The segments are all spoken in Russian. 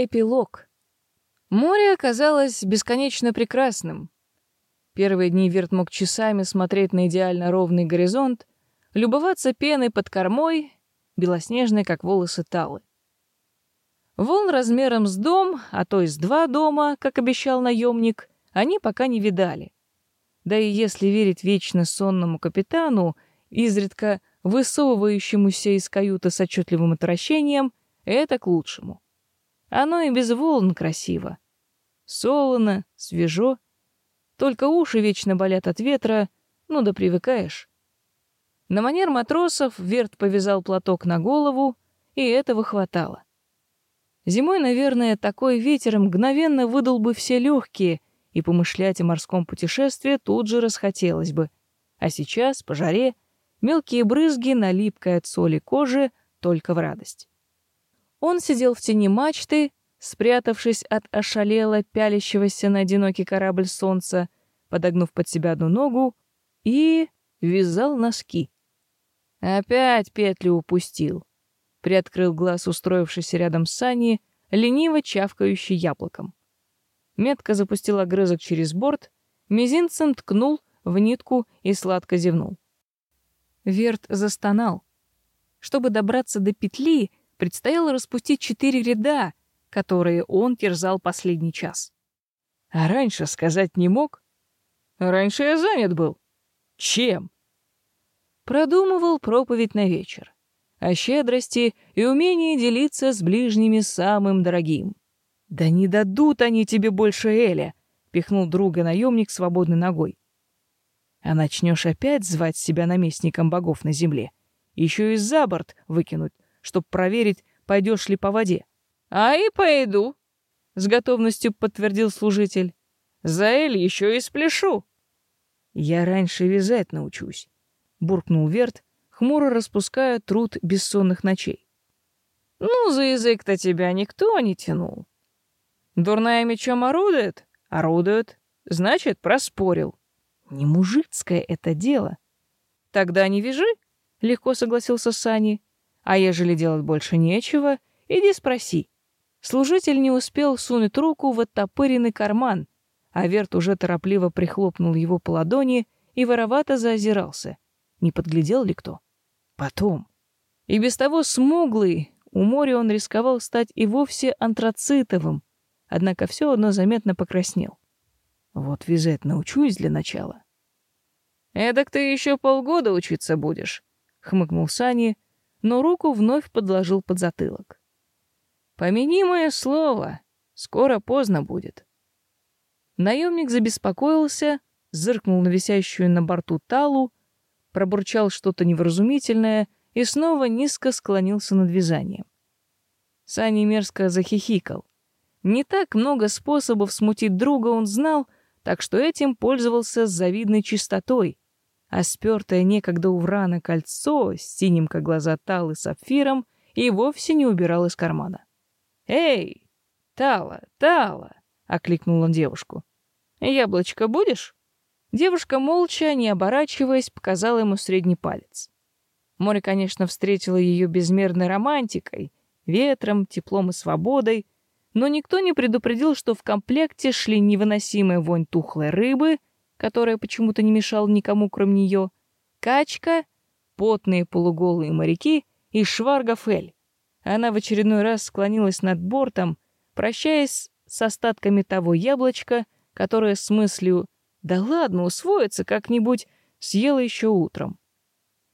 Эпилог. Море оказалось бесконечно прекрасным. Первые дни Верт мог часами смотреть на идеально ровный горизонт, любоваться пеной под кормой, белоснежной, как волосы Талы. Волн размером с дом, а то и с два дома, как обещал наемник, они пока не видали. Да и если верить вечно сонному капитану, изредка высовывающемуся из каюты с отчетливым отвращением, это к лучшему. Оно и без волн красиво. Солоно, свежо. Только уши вечно болят от ветра, ну да привыкаешь. На манер матросов Верт повязал платок на голову, и этого хватало. Зимой, наверное, такой ветер мгновенно выдал бы все легкие, и помышлять о морском путешествии тут же расхотелось бы. А сейчас, по жаре, мелкие брызги на липкой от соли кожи только в радость. Он сидел в тени мачты, спрятавшись от ошалело пялящегося на одинокий корабль солнца, подогнув под себя одну ногу, и вязал носки. Опять петлю упустил. Приоткрыл глаз, устроившийся рядом с Саней, лениво чавкающий яблоком. Метко запустил огрызок через борт, мизинцем ткнул в нитку и сладко зевнул. Верт застонал. Чтобы добраться до петли, предстояло распустить четыре ряда, которые он терзал последний час. А раньше сказать не мог. Раньше я занят был. Чем? Продумывал проповедь на вечер. О щедрости и умении делиться с ближними самым дорогим. «Да не дадут они тебе больше Эля!» — пихнул друга наемник свободной ногой. «А начнешь опять звать себя наместником богов на земле? Еще и за борт выкинуть, чтоб проверить, пойдешь ли по воде. А и пойду, с готовностью подтвердил служитель. За Эль еще и спляшу. Я раньше вязать научусь, буркнул Верт, хмуро распуская труд бессонных ночей. Ну, за язык-то тебя никто не тянул. Дурная мечом орудует? Орудует. Значит, проспорил. Не мужицкое это дело. Тогда не вяжи, легко согласился Сани. А ежели делать больше нечего, иди спроси. Служитель не успел сунуть руку в оттопыренный карман, а Верт уже торопливо прихлопнул его по ладони и воровато заозирался. Не подглядел ли кто? Потом. И без того смуглый, у моря он рисковал стать и вовсе антрацитовым, однако все одно заметно покраснел. Вот вязать научусь для начала. «Эдак ты еще полгода учиться будешь», — хмыкнул Сани, но руку вновь подложил под затылок. «Помяни мое слово, скоро поздно будет». Наемник забеспокоился, зыркнул на висящую на борту талу, пробурчал что-то невразумительное и снова низко склонился над вязанием. Сани мерзко захихикал. Не так много способов смутить друга он знал, так что этим пользовался с завидной чистотой, а спёртое некогда у Врана кольцо с синим, как глаза Талы, сапфиром и вовсе не убирал из кармана. «Эй, Тала, Тала!» — окликнул он девушку. «Яблочко будешь?» Девушка, молча, не оборачиваясь, показала ему средний палец. Море, конечно, встретило ее безмерной романтикой, ветром, теплом и свободой, но никто не предупредил, что в комплекте шли невыносимая вонь тухлой рыбы — которая почему-то не мешала никому, кроме нее, качка, потные полуголые моряки и шварга Фель. Она в очередной раз склонилась над бортом, прощаясь с остатками того яблочка, которое с мыслью «да ладно, усвоится как-нибудь» съела еще утром.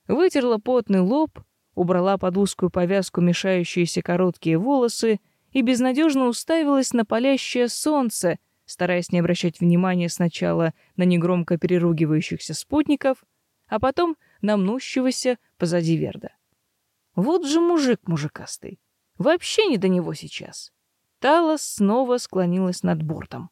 Вытерла потный лоб, убрала под узкую повязку мешающиеся короткие волосы и безнадежно уставилась на палящее солнце, стараясь не обращать внимания сначала на негромко переругивающихся спутников, а потом на мнущегося позади Верда. Вот же мужик мужикастый. Вообще не до него сейчас. Талос снова склонилась над бортом.